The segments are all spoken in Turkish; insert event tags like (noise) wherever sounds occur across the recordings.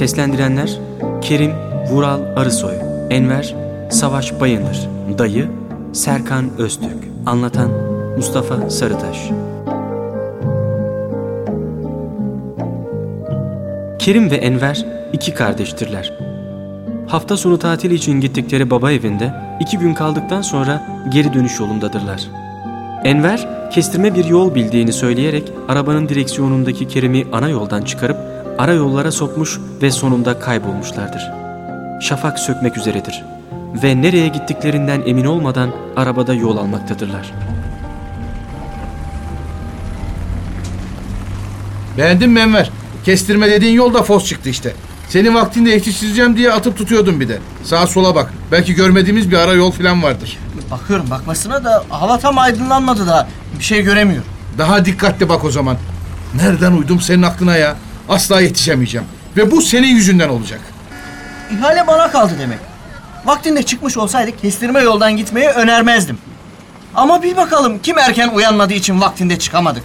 Seslendirenler Kerim Vural Arısoy, Enver Savaş Bayındır, Dayı Serkan Öztürk, Anlatan Mustafa Sarıtaş. Kerim ve Enver iki kardeştirler. Hafta sonu tatil için gittikleri baba evinde iki gün kaldıktan sonra geri dönüş yolundadırlar. Enver kestirme bir yol bildiğini söyleyerek arabanın direksiyonundaki Kerim'i ana yoldan çıkarıp ara yollara sokmuş ve sonunda kaybolmuşlardır. Şafak sökmek üzeredir ve nereye gittiklerinden emin olmadan arabada yol almaktadırlar. Beğendin mi Enver? Kestirme dediğin yol da fos çıktı işte. Senin vaktinde yetiştireceğim diye atıp tutuyordum bir de. Sağa sola bak. Belki görmediğimiz bir ara yol falan vardır. Bakıyorum bakmasına da hava tam aydınlanmadı da bir şey göremiyorum. Daha dikkatli bak o zaman. Nereden uydum senin aklına ya? Asla yetişemeyeceğim. Ve bu senin yüzünden olacak. İhale bana kaldı demek. Vaktinde çıkmış olsaydık kestirme yoldan gitmeyi önermezdim. Ama bir bakalım kim erken uyanmadığı için vaktinde çıkamadık.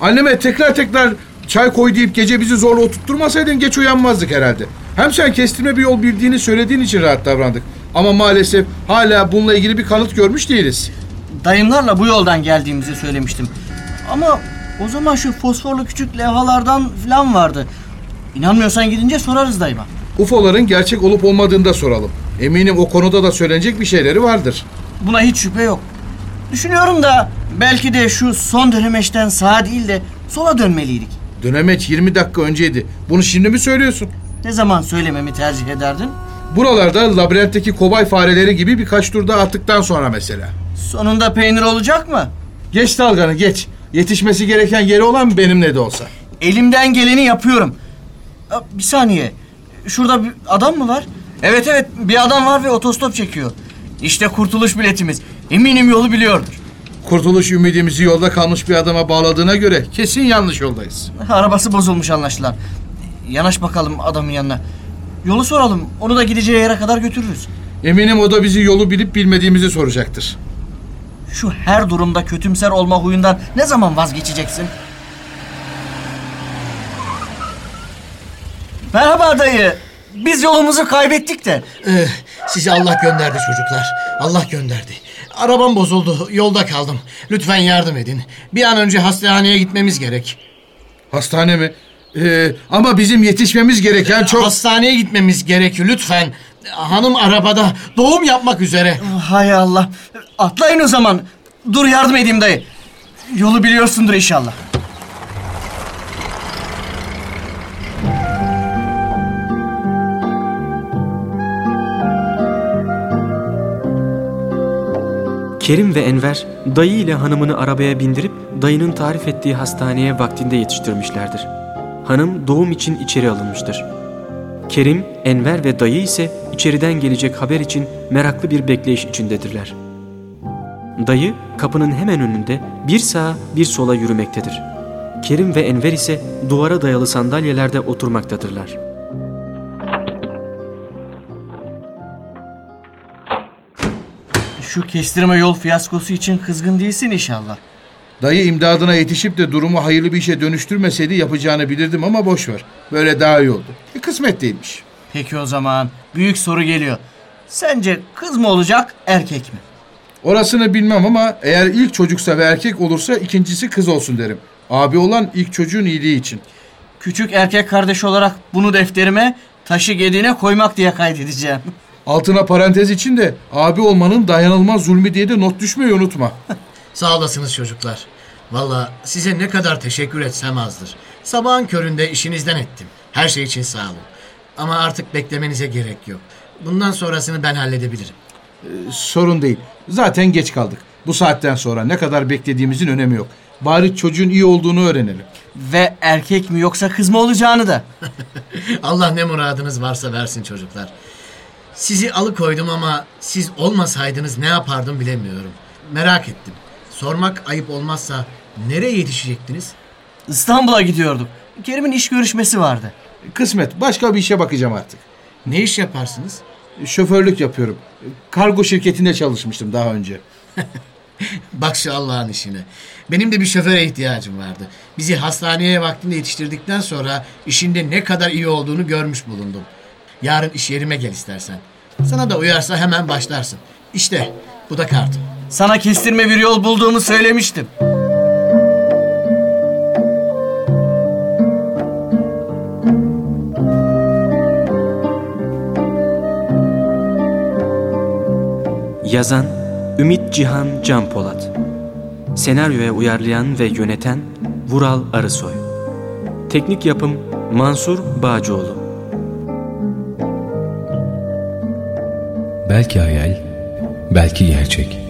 Anneme tekrar tekrar çay koy deyip gece bizi zorla oturtturmasaydın geç uyanmazdık herhalde. Hem sen kestirme bir yol bildiğini söylediğin için rahat davrandık. Ama maalesef hala bununla ilgili bir kanıt görmüş değiliz. Dayımlarla bu yoldan geldiğimizi söylemiştim. Ama o zaman şu fosforlu küçük levhalardan falan vardı. İnanmıyorsan gidince sorarız dayıma. UFO'ların gerçek olup olmadığını da soralım. Eminim o konuda da söylenecek bir şeyleri vardır. Buna hiç şüphe yok. Düşünüyorum da belki de şu son dönemeçten sağa değil de sola dönmeliydik. Dönemeç 20 dakika önceydi. Bunu şimdi mi söylüyorsun? Ne zaman söylememi tercih ederdin? Buralarda labirentteki kobay fareleri gibi birkaç tur daha attıktan sonra mesela. Sonunda peynir olacak mı? Geç dalganı geç. Yetişmesi gereken yeri olan benimle de olsa. Elimden geleni yapıyorum. Ya, Bir saniye. Şurada bir adam mı var? Evet evet bir adam var ve otostop çekiyor. İşte kurtuluş biletimiz. Eminim yolu biliyordur. Kurtuluş ümidimizi yolda kalmış bir adama bağladığına göre kesin yanlış yoldayız. Arabası bozulmuş anlaşılan. Yanaş bakalım adamın yanına. Yolu soralım. Onu da gideceği yere kadar götürürüz. Eminim o da bizi yolu bilip bilmediğimizi soracaktır. Şu her durumda kötümser olma huyundan ne zaman vazgeçeceksin? Merhaba dayı. Biz yolumuzu kaybettik de. Ee, sizi Allah gönderdi çocuklar. Allah gönderdi. Arabam bozuldu. Yolda kaldım. Lütfen yardım edin. Bir an önce hastaneye gitmemiz gerek. Hastane mi? Ee, ama bizim yetişmemiz gereken çok... Hastaneye gitmemiz gerek lütfen. Hanım arabada doğum yapmak üzere. Hay Allah. Atlayın o zaman. Dur yardım edeyim dayı. Yolu biliyorsundur inşallah. Kerim ve Enver dayı ile hanımını arabaya bindirip dayının tarif ettiği hastaneye vaktinde yetiştirmişlerdir. Hanım doğum için içeri alınmıştır. Kerim, Enver ve dayı ise içeriden gelecek haber için meraklı bir bekleyiş içindedirler. Dayı kapının hemen önünde bir sağa bir sola yürümektedir. Kerim ve Enver ise duvara dayalı sandalyelerde oturmaktadırlar. Şu kestirme yol fiyaskosu için kızgın değilsin inşallah. Dayı imdadına yetişip de durumu hayırlı bir işe dönüştürmeseydi yapacağını bilirdim ama boş ver. Böyle daha iyi oldu. E, kısmet değilmiş. Peki o zaman büyük soru geliyor. Sence kız mı olacak erkek mi? Orasını bilmem ama eğer ilk çocuksa ve erkek olursa ikincisi kız olsun derim. Abi olan ilk çocuğun iyiliği için. Küçük erkek kardeş olarak bunu defterime taşı gediğine koymak diye kaydedeceğim. Altına parantez için de abi olmanın dayanılmaz zulmü diye de not düşmeyi unutma. (laughs) Sağ olasınız çocuklar. Valla size ne kadar teşekkür etsem azdır. Sabahın köründe işinizden ettim. Her şey için sağ olun. Ama artık beklemenize gerek yok. Bundan sonrasını ben halledebilirim. Sorun değil. Zaten geç kaldık. Bu saatten sonra ne kadar beklediğimizin önemi yok. Bari çocuğun iyi olduğunu öğrenelim. Ve erkek mi yoksa kız mı olacağını da. (laughs) Allah ne muradınız varsa versin çocuklar. Sizi alıkoydum ama siz olmasaydınız ne yapardım bilemiyorum. Merak ettim. Sormak ayıp olmazsa nereye yetişecektiniz? İstanbul'a gidiyorduk. Kerim'in iş görüşmesi vardı. Kısmet başka bir işe bakacağım artık. Ne iş yaparsınız? Şoförlük yapıyorum. Kargo şirketinde çalışmıştım daha önce. (laughs) Bak şu Allah'ın işine. Benim de bir şoföre ihtiyacım vardı. Bizi hastaneye vaktinde yetiştirdikten sonra işinde ne kadar iyi olduğunu görmüş bulundum. Yarın iş yerime gel istersen. Sana da uyarsa hemen başlarsın. İşte bu da kartım. Sana kestirme bir yol bulduğumu söylemiştim. Yazan Ümit Cihan Can Polat Senaryoya uyarlayan ve yöneten Vural Arısoy Teknik yapım Mansur Bağcıoğlu Belki hayal, belki gerçek.